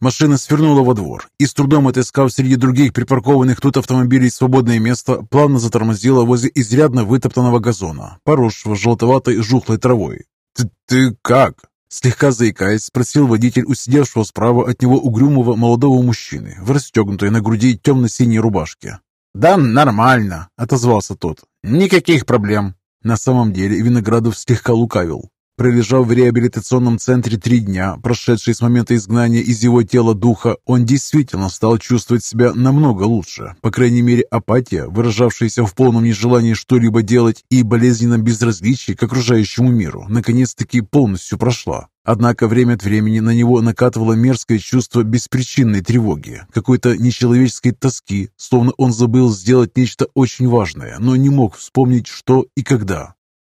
Машина свернула во двор и, с трудом отыскав среди других припаркованных тут автомобилей свободное место, плавно затормозила возле изрядно вытоптанного газона, поросшего желтоватой жухлой травой. «Ты, ты как?» Слегка заикаясь, спросил водитель у сидевшего справа от него угрюмого молодого мужчины в расстегнутой на груди темно-синей рубашке. «Да нормально», — отозвался тот. «Никаких проблем». На самом деле Виноградов слегка лукавил. Пролежав в реабилитационном центре три дня, прошедшие с момента изгнания из его тела духа, он действительно стал чувствовать себя намного лучше. По крайней мере, апатия, выражавшаяся в полном нежелании что-либо делать и болезненном безразличии к окружающему миру, наконец-таки полностью прошла. Однако время от времени на него накатывало мерзкое чувство беспричинной тревоги, какой-то нечеловеческой тоски, словно он забыл сделать нечто очень важное, но не мог вспомнить, что и когда.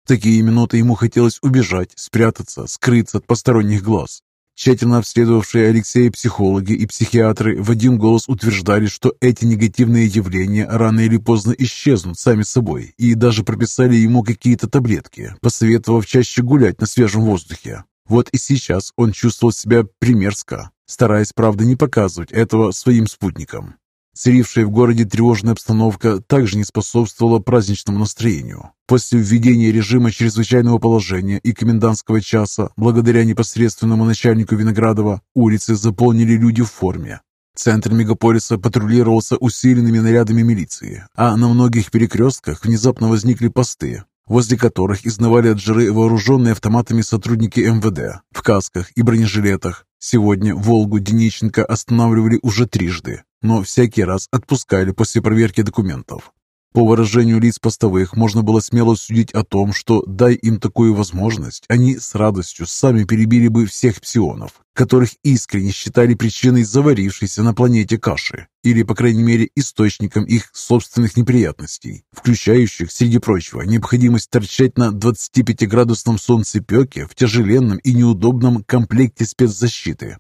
Такие минуты ему хотелось убежать, спрятаться, скрыться от посторонних глаз. Тщательно обследовавшие Алексея психологи и психиатры в один голос утверждали, что эти негативные явления рано или поздно исчезнут сами собой, и даже прописали ему какие-то таблетки, посоветовав чаще гулять на свежем воздухе. Вот и сейчас он чувствовал себя примерзко, стараясь, правда, не показывать этого своим спутникам. Царившая в городе тревожная обстановка также не способствовала праздничному настроению. После введения режима чрезвычайного положения и комендантского часа, благодаря непосредственному начальнику Виноградова, улицы заполнили люди в форме. Центр мегаполиса патрулировался усиленными нарядами милиции, а на многих перекрестках внезапно возникли посты, возле которых изнывали от жиры вооруженные автоматами сотрудники МВД в касках и бронежилетах. Сегодня «Волгу» Дениченко останавливали уже трижды но всякий раз отпускали после проверки документов. По выражению лиц постовых можно было смело судить о том, что, дай им такую возможность, они с радостью сами перебили бы всех псионов, которых искренне считали причиной заварившейся на планете каши, или, по крайней мере, источником их собственных неприятностей, включающих, среди прочего, необходимость торчать на 25-градусном солнцепеке в тяжеленном и неудобном комплекте спецзащиты.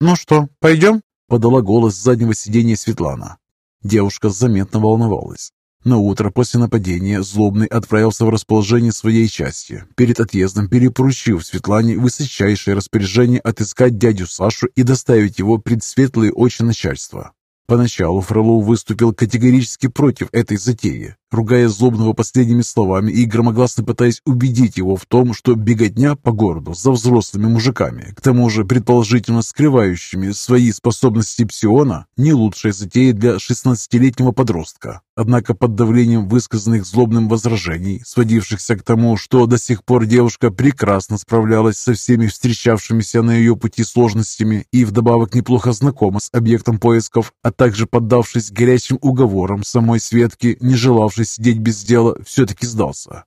«Ну что, пойдем?» Подала голос с заднего сиденья Светлана. Девушка заметно волновалась. На утро после нападения Злобный отправился в расположение своей части, перед отъездом перепоручив Светлане высочайшее распоряжение отыскать дядю Сашу и доставить его пред светлые очи начальства. Поначалу Фролов выступил категорически против этой затеи, ругая Злобного последними словами и громогласно пытаясь убедить его в том, что беготня по городу за взрослыми мужиками, к тому же предположительно скрывающими свои способности псиона, не лучшая затея для 16-летнего подростка. Однако под давлением высказанных злобным возражений, сводившихся к тому, что до сих пор девушка прекрасно справлялась со всеми встречавшимися на ее пути сложностями и вдобавок неплохо знакома с объектом поисков, а также поддавшись горячим уговорам самой Светки, не желавшей оставшись сидеть без дела, все-таки сдался.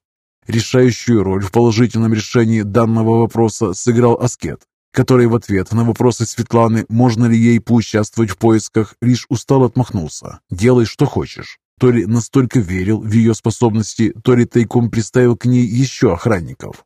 Решающую роль в положительном решении данного вопроса сыграл Аскет, который в ответ на вопросы Светланы, можно ли ей поучаствовать в поисках, лишь устал отмахнулся. «Делай, что хочешь». То ли настолько верил в ее способности, то ли тайком приставил к ней еще охранников.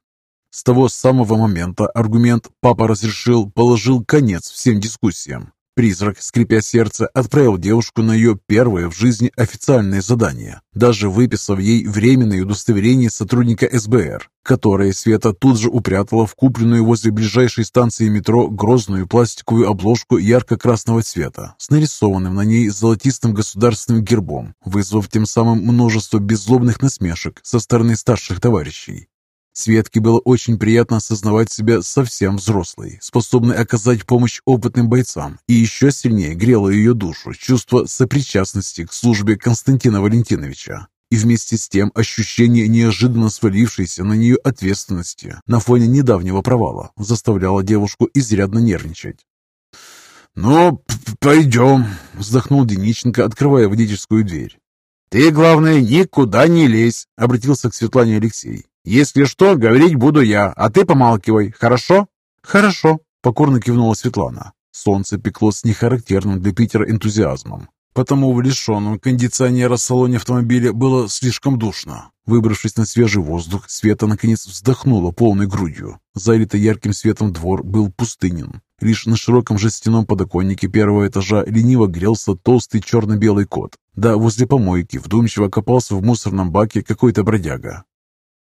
С того самого момента аргумент «папа разрешил» положил конец всем дискуссиям. Призрак, скрипя сердце, отправил девушку на ее первое в жизни официальное задание, даже выписав ей временное удостоверение сотрудника СБР, которое Света тут же упрятала в купленную возле ближайшей станции метро грозную пластиковую обложку ярко-красного цвета с нарисованным на ней золотистым государственным гербом, вызвав тем самым множество беззлобных насмешек со стороны старших товарищей. Светке было очень приятно осознавать себя совсем взрослой, способной оказать помощь опытным бойцам, и еще сильнее грело ее душу чувство сопричастности к службе Константина Валентиновича. И вместе с тем ощущение неожиданно свалившейся на нее ответственности на фоне недавнего провала заставляло девушку изрядно нервничать. «Ну, пойдем», — вздохнул Дениченко, открывая водительскую дверь. «Ты, главное, никуда не лезь», — обратился к Светлане Алексей. «Если что, говорить буду я, а ты помалкивай, хорошо?» «Хорошо», — покорно кивнула Светлана. Солнце пекло с нехарактерным для Питера энтузиазмом. Потому в лишенном кондиционера салоне автомобиля было слишком душно. Выбравшись на свежий воздух, Света наконец вздохнула полной грудью. Залитый ярким светом двор был пустынен. Лишь на широком жестяном подоконнике первого этажа лениво грелся толстый черно-белый кот. Да возле помойки вдумчиво копался в мусорном баке какой-то бродяга.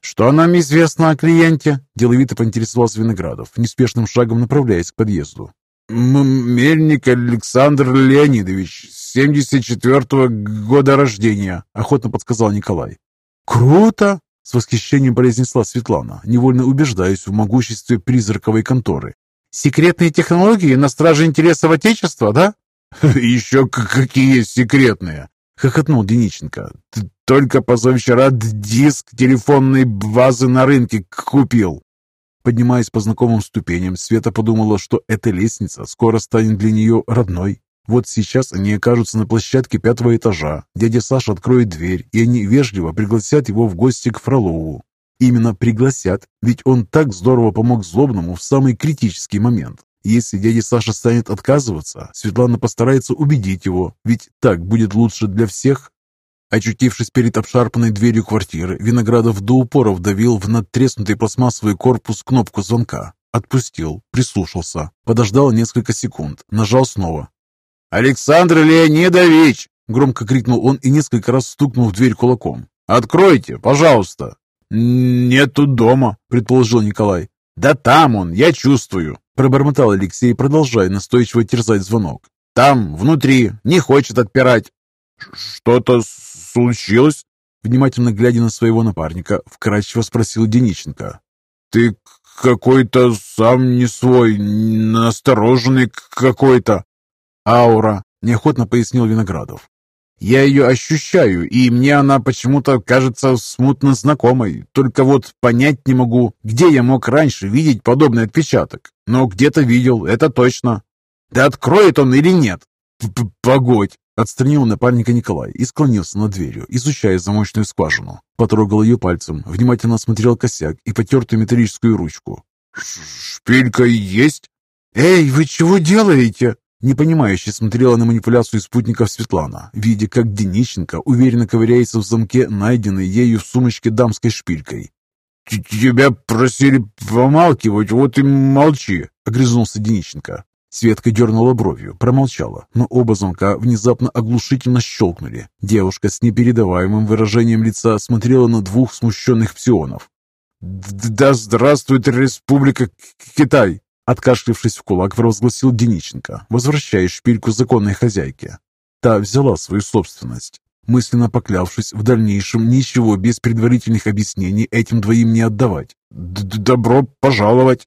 «Что нам известно о клиенте?» – деловито поинтересовался Виноградов, неспешным шагом направляясь к подъезду. Мельник Александр Леонидович, 74-го года рождения», — охотно подсказал Николай. «Круто!» — с восхищением произнесла Светлана, невольно убеждаясь в могуществе призраковой конторы. «Секретные технологии на страже интересов Отечества, да?» «Еще какие секретные!» — хохотнул Дениченко. «Только позавчера диск телефонной базы на рынке купил». Поднимаясь по знакомым ступеням, Света подумала, что эта лестница скоро станет для нее родной. Вот сейчас они окажутся на площадке пятого этажа. Дядя Саша откроет дверь, и они вежливо пригласят его в гости к Фролову. Именно пригласят, ведь он так здорово помог Злобному в самый критический момент. Если дядя Саша станет отказываться, Светлана постарается убедить его, ведь так будет лучше для всех. Очутившись перед обшарпанной дверью квартиры, Виноградов до упора вдавил в надтреснутый пластмассовый корпус кнопку звонка. Отпустил, прислушался, подождал несколько секунд, нажал снова. «Александр Леонидович!» — громко крикнул он и несколько раз стукнул в дверь кулаком. «Откройте, пожалуйста!» «Нет тут дома», — предположил Николай. «Да там он, я чувствую», — пробормотал Алексей, продолжая настойчиво терзать звонок. «Там, внутри, не хочет отпирать». «Что-то случилось?» Внимательно глядя на своего напарника, вкратчиво спросил Дениченко. «Ты какой-то сам не свой, настороженный какой-то». «Аура», — неохотно пояснил Виноградов. Я ее ощущаю, и мне она почему-то кажется смутно знакомой. Только вот понять не могу, где я мог раньше видеть подобный отпечаток. Но где-то видел, это точно. Да откроет он или нет? Погодь. Отстранил напарника Николай и склонился над дверью, изучая замочную скважину. Потрогал ее пальцем, внимательно осмотрел косяк и потертую металлическую ручку. «Шпилька есть?» «Эй, вы чего делаете?» Непонимающе смотрела на манипуляцию спутников Светлана, видя, как Денищенко уверенно ковыряется в замке, найденной ею в сумочке дамской шпилькой. «Тебя просили помалкивать, вот и молчи», — огрызнулся Денищенко. Светка дернула бровью, промолчала, но оба замка внезапно оглушительно щелкнули. Девушка с непередаваемым выражением лица смотрела на двух смущенных псионов. «Да здравствует Республика Китай!» Откашлившись в кулак, провозгласил Дениченко, возвращая шпильку законной хозяйке. Та взяла свою собственность, мысленно поклявшись в дальнейшем ничего без предварительных объяснений этим двоим не отдавать. Д «Добро пожаловать!»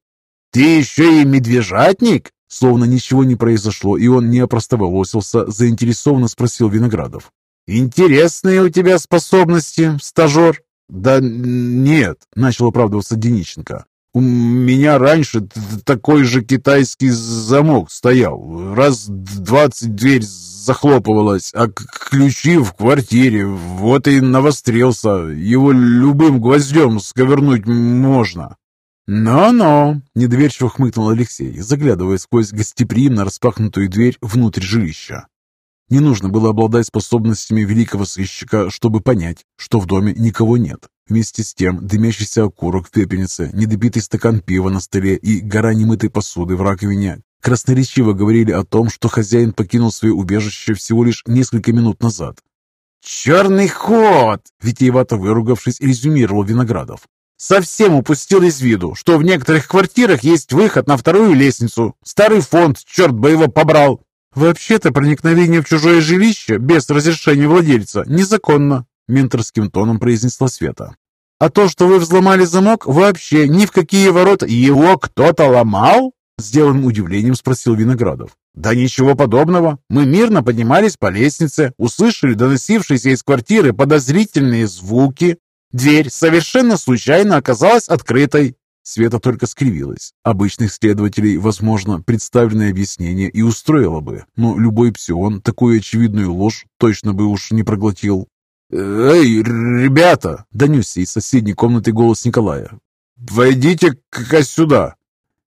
«Ты еще и медвежатник?» Словно ничего не произошло, и он не опростоволосился, заинтересованно спросил Виноградов. «Интересные у тебя способности, стажер?» «Да нет», — начал оправдываться Дениченко. У меня раньше такой же китайский замок стоял. Раз двадцать дверь захлопывалась, а ключи в квартире. Вот и навострился. Его любым гвоздем сковернуть можно. «Но-но!» — недоверчиво хмыкнул Алексей, заглядывая сквозь гостеприимно распахнутую дверь внутрь жилища. Не нужно было обладать способностями великого сыщика, чтобы понять, что в доме никого нет. Вместе с тем дымящийся окурок в пепельнице, недопитый стакан пива на столе и гора немытой посуды в раковине красноречиво говорили о том, что хозяин покинул свое убежище всего лишь несколько минут назад. «Черный ход!» — витиевато выругавшись, резюмировал Виноградов. «Совсем упустил из виду, что в некоторых квартирах есть выход на вторую лестницу. Старый фонд, черт бы его побрал!» «Вообще-то проникновение в чужое жилище без разрешения владельца незаконно», менторским тоном произнесла Света. «А то, что вы взломали замок, вообще ни в какие ворота...» «Его кто-то ломал?» Сделанным удивлением спросил Виноградов. «Да ничего подобного. Мы мирно поднимались по лестнице, услышали доносившиеся из квартиры подозрительные звуки. Дверь совершенно случайно оказалась открытой. Света только скривилась. Обычных следователей, возможно, представленное объяснение и устроило бы, но любой псион такую очевидную ложь точно бы уж не проглотил. «Эй, ребята!» — донесся из соседней комнаты голос Николая. «Войдите-ка сюда!»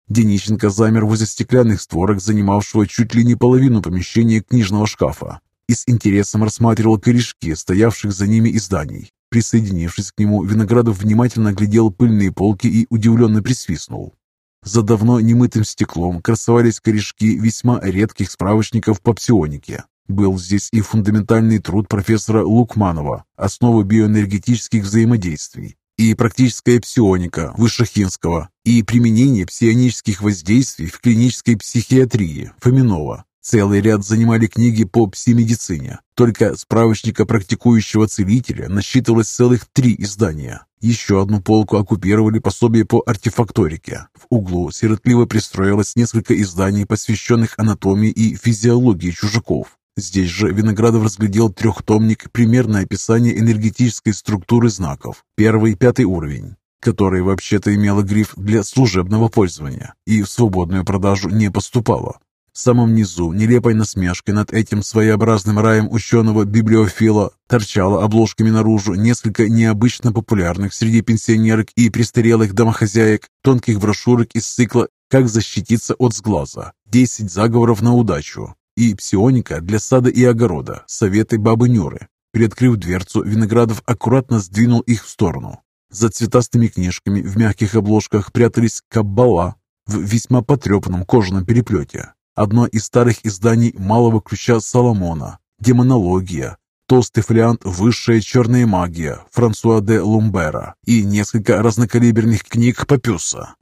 Денищенко замер возле стеклянных створок, занимавшего чуть ли не половину помещения книжного шкафа, и с интересом рассматривал корешки, стоявших за ними изданий. Присоединившись к нему, Виноградов внимательно глядел пыльные полки и удивленно присвистнул. За давно немытым стеклом красовались корешки весьма редких справочников по псионике. Был здесь и фундаментальный труд профессора Лукманова «Основы биоэнергетических взаимодействий», и практическая псионика Высшехинского, и применение псионических воздействий в клинической психиатрии Фоминова. Целый ряд занимали книги по псимедицине. Только справочника практикующего целителя насчитывалось целых три издания. Еще одну полку оккупировали пособие по артефакторике. В углу сиротливо пристроилось несколько изданий, посвященных анатомии и физиологии чужаков. Здесь же Виноградов разглядел трехтомник «Примерное описание энергетической структуры знаков», первый и пятый уровень, который вообще-то имела гриф для служебного пользования и в свободную продажу не поступало. В самом низу, нелепой насмешкой над этим своеобразным раем ученого-библиофила, торчало обложками наружу несколько необычно популярных среди пенсионерок и престарелых домохозяек тонких брошюрок из цикла «Как защититься от сглаза», «10 заговоров на удачу» и «Псионика для сада и огорода», «Советы бабы Нюры». Приоткрыв дверцу, Виноградов аккуратно сдвинул их в сторону. За цветастыми книжками в мягких обложках прятались каббала в весьма потрепанном кожаном переплете, одно из старых изданий малого ключа Соломона, демонология, толстый фолиант «Высшая черная магия» Франсуа де Лумбера и несколько разнокалиберных книг Папюса.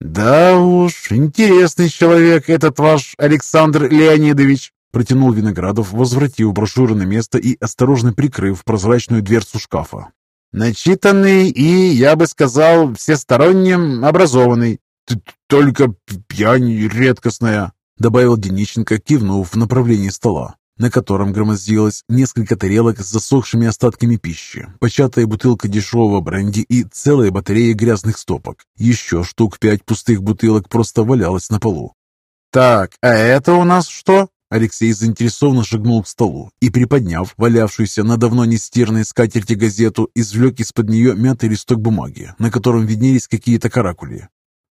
«Да уж, интересный человек этот ваш Александр Леонидович», протянул Виноградов, возвратив брошюру на место и осторожно прикрыв прозрачную дверцу шкафа. «Начитанный и, я бы сказал, всесторонне образованный». «Только пьянь редкостная», добавил Денищенко, кивнув в направлении стола, на котором громоздилось несколько тарелок с засохшими остатками пищи, початая бутылка дешевого бренди и целая батарея грязных стопок. Еще штук пять пустых бутылок просто валялось на полу. «Так, а это у нас что?» Алексей заинтересованно шагнул к столу и, приподняв валявшуюся на давно не стирной скатерти газету, извлек из-под нее мятый листок бумаги, на котором виднелись какие-то каракули.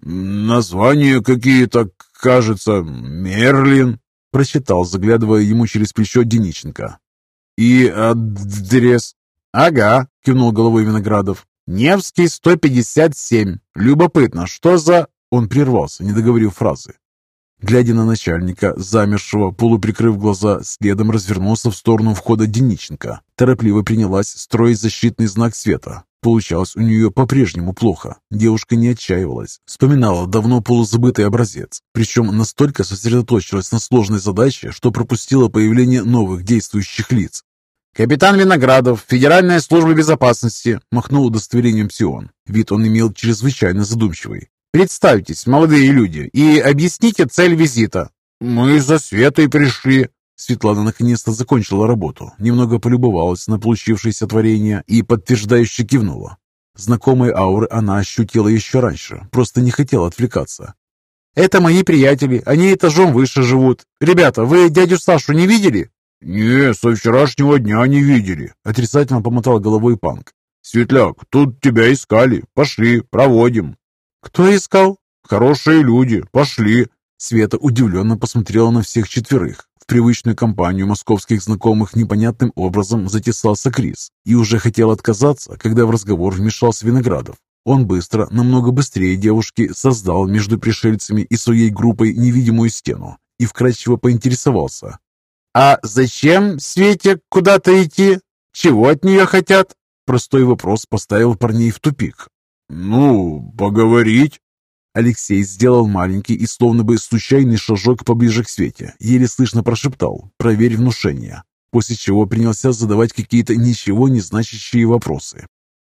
«Названия какие-то, кажется, Мерлин», — прочитал, заглядывая ему через плечо Дениченко. «И адрес?» «Ага», — кивнул головой Виноградов. «Невский, 157. Любопытно, что за...» Он прервался, не договорив фразы. Глядя на начальника, замершего, полуприкрыв глаза, следом развернулся в сторону входа Дениченко. Торопливо принялась строить защитный знак света. Получалось у нее по-прежнему плохо. Девушка не отчаивалась. Вспоминала давно полузабытый образец. Причем настолько сосредоточилась на сложной задаче, что пропустила появление новых действующих лиц. «Капитан Виноградов, Федеральная служба безопасности», махнул удостоверением Псион. Вид он имел чрезвычайно задумчивый. «Представьтесь, молодые люди, и объясните цель визита». «Мы за Светой пришли», Светлана наконец-то закончила работу, немного полюбовалась на получившееся творение и подтверждающе кивнула. Знакомые ауры она ощутила еще раньше, просто не хотела отвлекаться. «Это мои приятели, они этажом выше живут. Ребята, вы дядю Сашу не видели?» «Не, со вчерашнего дня не видели», — отрицательно помотал головой Панк. «Светляк, тут тебя искали. Пошли, проводим». «Кто искал?» «Хорошие люди. Пошли». Света удивленно посмотрела на всех четверых. В привычную компанию московских знакомых непонятным образом затесался Крис и уже хотел отказаться, когда в разговор вмешался Виноградов. Он быстро, намного быстрее девушки, создал между пришельцами и своей группой невидимую стену и вкратчиво поинтересовался. «А зачем Свете куда-то идти? Чего от нее хотят?» Простой вопрос поставил парней в тупик. «Ну, поговорить». Алексей сделал маленький и словно бы случайный шажок поближе к Свете, еле слышно прошептал «Проверь внушение», после чего принялся задавать какие-то ничего не значащие вопросы.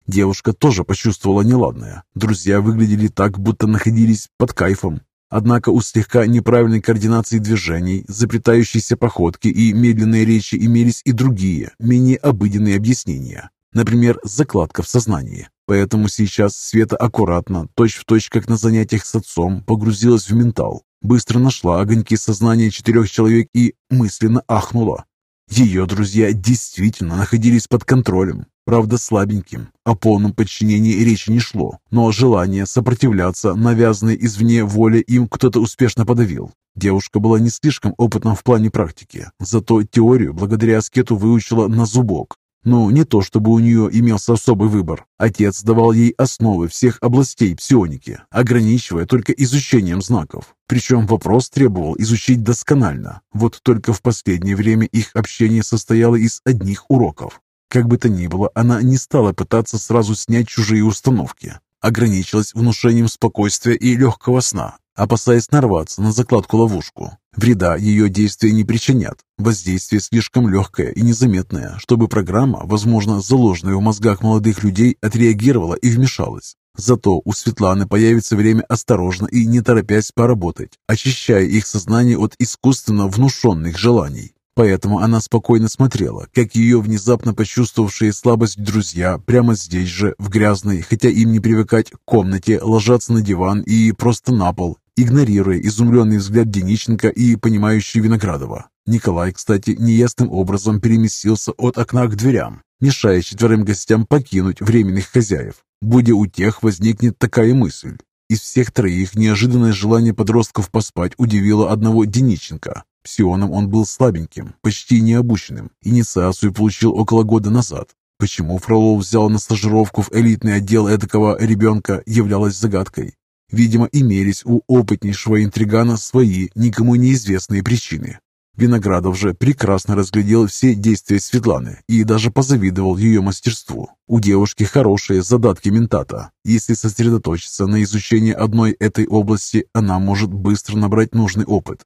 Девушка тоже почувствовала неладное. Друзья выглядели так, будто находились под кайфом. Однако у слегка неправильной координации движений, заплетающейся походки и медленной речи имелись и другие, менее обыденные объяснения. Например, закладка в сознании. Поэтому сейчас Света аккуратно, точь-в-точь, точь, как на занятиях с отцом, погрузилась в ментал. Быстро нашла огоньки сознания четырех человек и мысленно ахнула. Ее друзья действительно находились под контролем, правда слабеньким. О полном подчинении речи не шло, но желание сопротивляться навязанной извне воле им кто-то успешно подавил. Девушка была не слишком опытна в плане практики, зато теорию благодаря аскету выучила на зубок. Ну, не то чтобы у нее имелся особый выбор. Отец давал ей основы всех областей псионики, ограничивая только изучением знаков. Причем вопрос требовал изучить досконально. Вот только в последнее время их общение состояло из одних уроков. Как бы то ни было, она не стала пытаться сразу снять чужие установки. Ограничилась внушением спокойствия и легкого сна, опасаясь нарваться на закладку-ловушку. Вреда ее действия не причинят. Воздействие слишком легкое и незаметное, чтобы программа, возможно, заложенная в мозгах молодых людей, отреагировала и вмешалась. Зато у Светланы появится время осторожно и не торопясь поработать, очищая их сознание от искусственно внушенных желаний. Поэтому она спокойно смотрела, как ее внезапно почувствовавшие слабость друзья прямо здесь же, в грязной, хотя им не привыкать, комнате, ложатся на диван и просто на пол, игнорируя изумленный взгляд Дениченко и понимающий Виноградова. Николай, кстати, неясным образом переместился от окна к дверям, мешая четверым гостям покинуть временных хозяев. Будя у тех возникнет такая мысль. Из всех троих неожиданное желание подростков поспать удивило одного Дениченко. Псионом он был слабеньким, почти необученным. Инициацию получил около года назад. Почему Фролов взял на стажировку в элитный отдел эдакого ребенка, являлось загадкой. Видимо, имелись у опытнейшего интригана свои, никому неизвестные причины. Виноградов же прекрасно разглядел все действия Светланы и даже позавидовал ее мастерству. У девушки хорошие задатки ментата. Если сосредоточиться на изучении одной этой области, она может быстро набрать нужный опыт.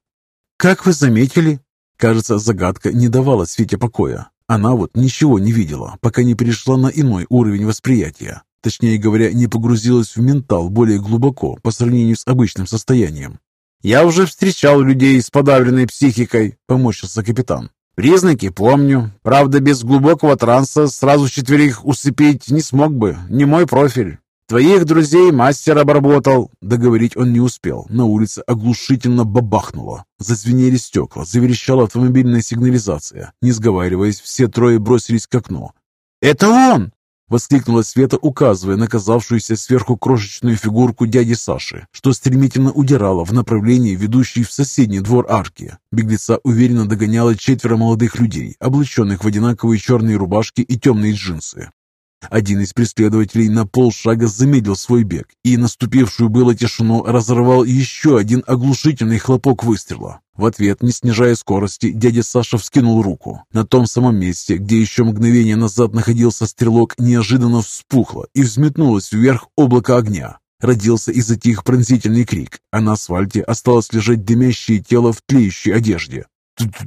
«Как вы заметили?» Кажется, загадка не давала Свете покоя. Она вот ничего не видела, пока не перешла на иной уровень восприятия. Точнее говоря, не погрузилась в ментал более глубоко по сравнению с обычным состоянием. «Я уже встречал людей с подавленной психикой», — поморщился капитан. «Признаки помню. Правда, без глубокого транса сразу четверых усыпить не смог бы. Не мой профиль. Твоих друзей мастер обработал». Договорить он не успел. На улице оглушительно бабахнуло. Зазвенели стекла, заверещала автомобильная сигнализация. Не сговариваясь, все трое бросились к окну. «Это он!» Воскликнула Света, указывая на казавшуюся сверху крошечную фигурку дяди Саши, что стремительно удирала в направлении, ведущей в соседний двор арки. Беглеца уверенно догоняла четверо молодых людей, облаченных в одинаковые черные рубашки и темные джинсы. Один из преследователей на полшага замедлил свой бег и наступившую было тишину разорвал еще один оглушительный хлопок выстрела. В ответ, не снижая скорости, дядя Саша вскинул руку. На том самом месте, где еще мгновение назад находился стрелок, неожиданно вспухло и взметнулось вверх облако огня. Родился и затих пронзительный крик, а на асфальте осталось лежать дымящее тело в тлеющей одежде.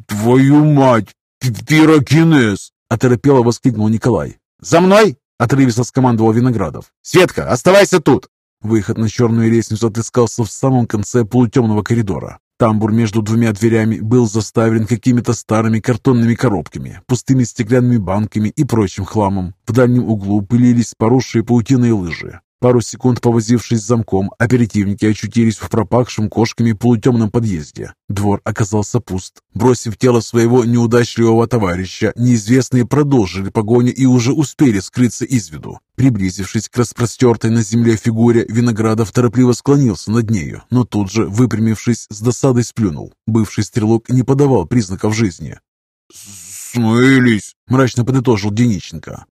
«Твою мать! Пирокинез!» – оторопело воскликнул Николай. «За мной!» – отрывисто скомандовал Виноградов. «Светка, оставайся тут!» Выход на черную лестницу отыскался в самом конце полутемного коридора. Тамбур между двумя дверями был заставлен какими-то старыми картонными коробками, пустыми стеклянными банками и прочим хламом. В дальнем углу пылились поросшие паутиной лыжи. Пару секунд повозившись с замком, оперативники очутились в пропахшем кошками полутемном подъезде. Двор оказался пуст. Бросив тело своего неудачливого товарища, неизвестные продолжили погоню и уже успели скрыться из виду. Приблизившись к распростертой на земле фигуре, Виноградов торопливо склонился над нею, но тут же, выпрямившись, с досадой сплюнул. Бывший стрелок не подавал признаков жизни. «Смылись!» – мрачно подытожил Дениченко.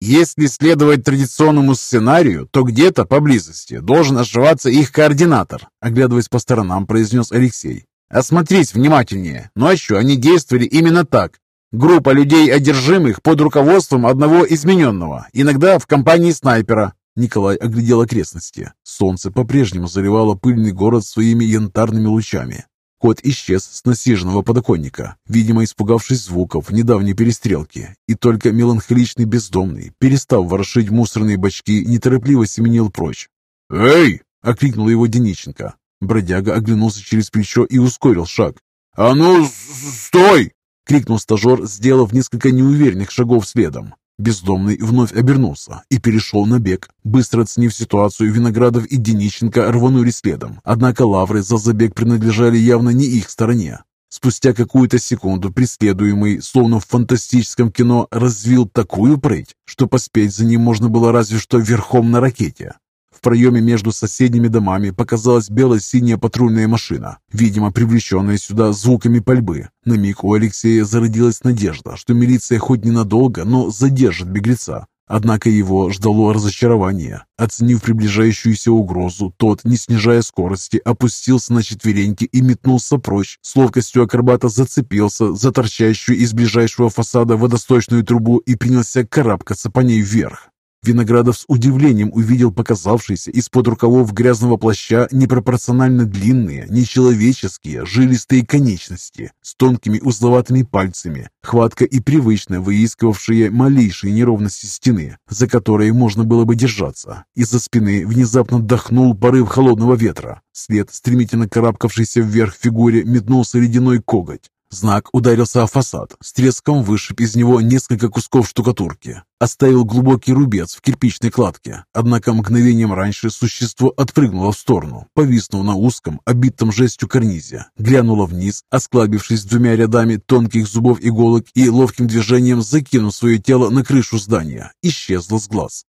Если следовать традиционному сценарию, то где-то поблизости должен ошиваться их координатор, оглядываясь по сторонам, произнес Алексей. Осмотрись внимательнее. Ночью они действовали именно так. Группа людей одержимых под руководством одного измененного, иногда в компании снайпера. Николай оглядел окрестности. Солнце по-прежнему заливало пыльный город своими янтарными лучами. Кот исчез с насиженного подоконника, видимо, испугавшись звуков недавней перестрелки, и только меланхоличный бездомный, перестав ворошить мусорные бачки, неторопливо семенил прочь. «Эй!» — окликнул его Дениченко. Бродяга оглянулся через плечо и ускорил шаг. «А ну, стой!» — крикнул стажер, сделав несколько неуверенных шагов следом. Бездомный вновь обернулся и перешел на бег. Быстро оценив ситуацию, Виноградов и Дениченко рванули следом. Однако лавры за забег принадлежали явно не их стороне. Спустя какую-то секунду преследуемый, словно в фантастическом кино, развил такую прыть, что поспеть за ним можно было разве что верхом на ракете. В проеме между соседними домами показалась бело-синяя патрульная машина, видимо, привлеченная сюда звуками пальбы. На миг у Алексея зародилась надежда, что милиция хоть ненадолго, но задержит беглеца. Однако его ждало разочарование. Оценив приближающуюся угрозу, тот, не снижая скорости, опустился на четвереньки и метнулся прочь. С ловкостью акробата зацепился за торчащую из ближайшего фасада водосточную трубу и принялся карабкаться по ней вверх. Виноградов с удивлением увидел показавшиеся из-под рукавов грязного плаща непропорционально длинные, нечеловеческие, жилистые конечности с тонкими узловатыми пальцами, хватка и привычно выискивавшие малейшие неровности стены, за которые можно было бы держаться. Из-за спины внезапно дохнул порыв холодного ветра. След, стремительно карабкавшийся вверх фигуре, метнулся ледяной коготь. Знак ударился о фасад, с треском вышиб из него несколько кусков штукатурки, оставил глубокий рубец в кирпичной кладке. Однако мгновением раньше существо отпрыгнуло в сторону, повиснув на узком, обитом жестью карнизе, глянуло вниз, осклабившись двумя рядами тонких зубов иголок и ловким движением закинув свое тело на крышу здания, исчезло с глаз.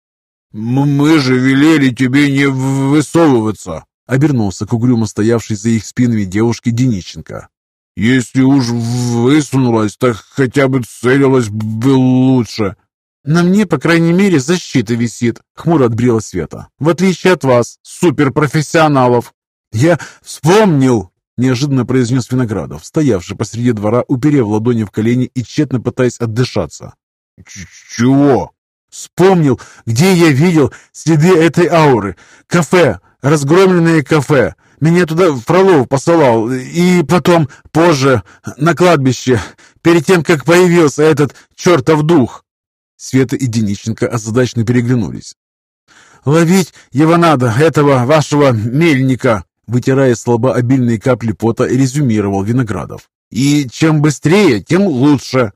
«Мы же велели тебе не высовываться!» Обернулся к угрюмо стоявшей за их спинами девушке Денищенко. Если уж высунулась, так хотя бы целилась бы лучше. На мне, по крайней мере, защита висит, хмуро отбрила Света. В отличие от вас, суперпрофессионалов. Я вспомнил, неожиданно произнес Виноградов, стоявший посреди двора, уперев ладони в колени и тщетно пытаясь отдышаться. «Чего?» «Вспомнил, где я видел следы этой ауры. Кафе, разгромленное кафе. Меня туда Фролов посылал. И потом, позже, на кладбище, перед тем, как появился этот чертов дух». Света и Денищенко озадачно переглянулись. «Ловить его надо, этого вашего мельника!» Вытирая слабо обильные капли пота, резюмировал Виноградов. «И чем быстрее, тем лучше!»